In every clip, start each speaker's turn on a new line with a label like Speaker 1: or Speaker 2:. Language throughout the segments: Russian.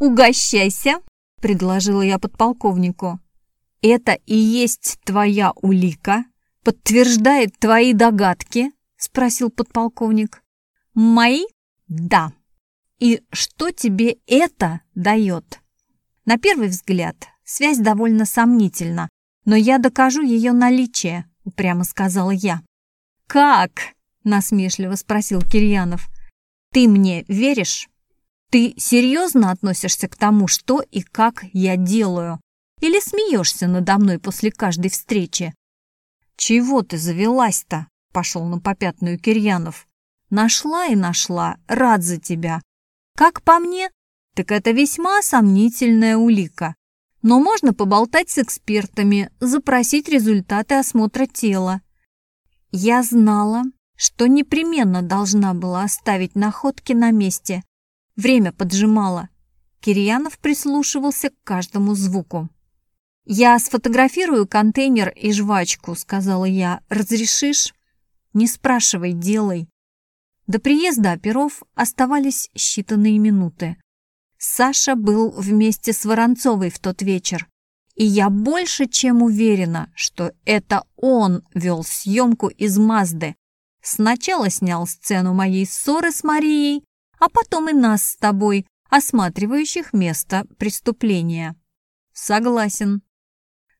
Speaker 1: «Угощайся!» – предложила я подполковнику. «Это и есть твоя улика? Подтверждает твои догадки?» – спросил подполковник. «Мои? Да. И что тебе это дает?» На первый взгляд связь довольно сомнительна, но я докажу ее наличие, упрямо сказала я. «Как?» – насмешливо спросил Кирьянов. «Ты мне веришь? Ты серьезно относишься к тому, что и как я делаю? Или смеешься надо мной после каждой встречи?» «Чего ты завелась-то?» – пошел на попятную Кирьянов. «Нашла и нашла, рад за тебя. Как по мне, так это весьма сомнительная улика. Но можно поболтать с экспертами, запросить результаты осмотра тела. Я знала, что непременно должна была оставить находки на месте. Время поджимало. Кирьянов прислушивался к каждому звуку. «Я сфотографирую контейнер и жвачку», — сказала я. «Разрешишь?» «Не спрашивай, делай». До приезда оперов оставались считанные минуты. Саша был вместе с Воронцовой в тот вечер. И я больше чем уверена, что это он вел съемку из Мазды. Сначала снял сцену моей ссоры с Марией, а потом и нас с тобой, осматривающих место преступления. Согласен.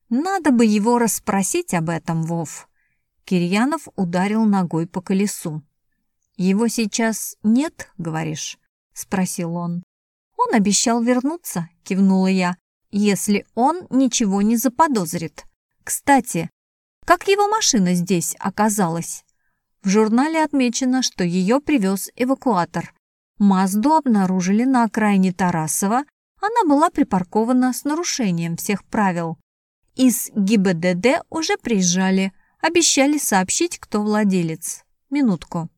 Speaker 1: Надо бы его расспросить об этом, Вов. Кирьянов ударил ногой по колесу. «Его сейчас нет, говоришь?» — спросил он. «Он обещал вернуться», — кивнула я, «если он ничего не заподозрит. Кстати, как его машина здесь оказалась?» В журнале отмечено, что ее привез эвакуатор. Мазду обнаружили на окраине Тарасова. Она была припаркована с нарушением всех правил. Из ГИБДД уже приезжали, обещали сообщить, кто владелец. Минутку.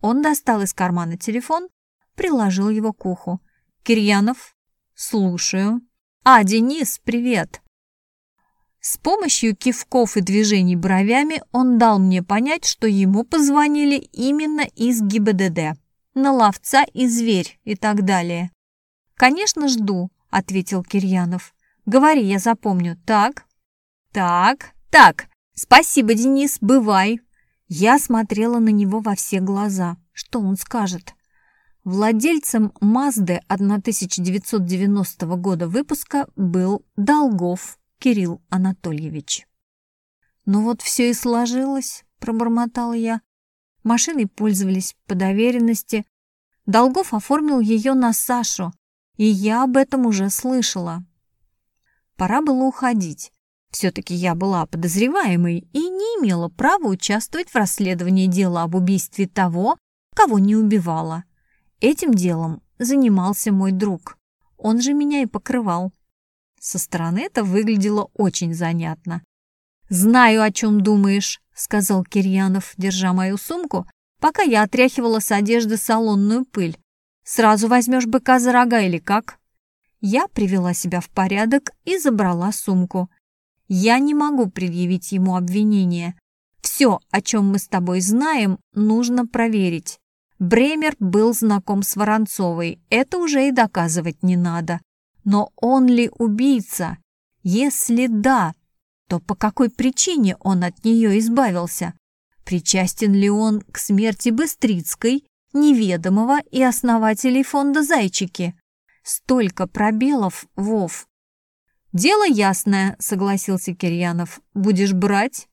Speaker 1: Он достал из кармана телефон, приложил его к уху. Кирьянов, слушаю. А, Денис, привет. С помощью кивков и движений бровями он дал мне понять, что ему позвонили именно из ГИБДД. На ловца и зверь и так далее. «Конечно, жду», — ответил Кирьянов. «Говори, я запомню. Так, так, так. Спасибо, Денис, бывай». Я смотрела на него во все глаза. Что он скажет? Владельцем Мазды 1990 года выпуска был Долгов Кирилл Анатольевич. «Ну вот все и сложилось», — пробормотал я. Машиной пользовались по доверенности. Долгов оформил ее на Сашу, и я об этом уже слышала. Пора было уходить. Все-таки я была подозреваемой и не имела права участвовать в расследовании дела об убийстве того, кого не убивала. Этим делом занимался мой друг. Он же меня и покрывал. Со стороны это выглядело очень занятно. «Знаю, о чем думаешь», — сказал Кирьянов, держа мою сумку, пока я отряхивала с одежды салонную пыль. «Сразу возьмешь быка за рога или как?» Я привела себя в порядок и забрала сумку. Я не могу предъявить ему обвинение. Все, о чем мы с тобой знаем, нужно проверить. Бремер был знаком с Воронцовой, это уже и доказывать не надо. Но он ли убийца? Если да, то по какой причине он от нее избавился? Причастен ли он к смерти Быстрицкой, неведомого и основателей фонда «Зайчики»? Столько пробелов, Вов. «Дело ясное», — согласился Кирьянов. «Будешь брать?»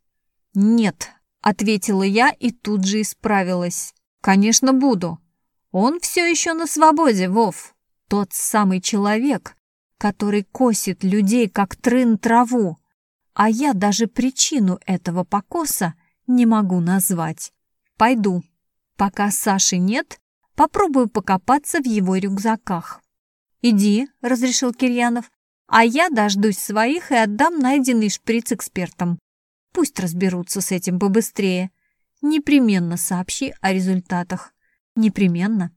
Speaker 1: «Нет», — ответила я и тут же исправилась. «Конечно, буду. Он все еще на свободе, Вов. Тот самый человек, который косит людей, как трын траву. А я даже причину этого покоса не могу назвать. Пойду. Пока Саши нет, попробую покопаться в его рюкзаках. «Иди», — разрешил Кирьянов, «а я дождусь своих и отдам найденный шприц экспертам. Пусть разберутся с этим побыстрее. Непременно сообщи о результатах. Непременно.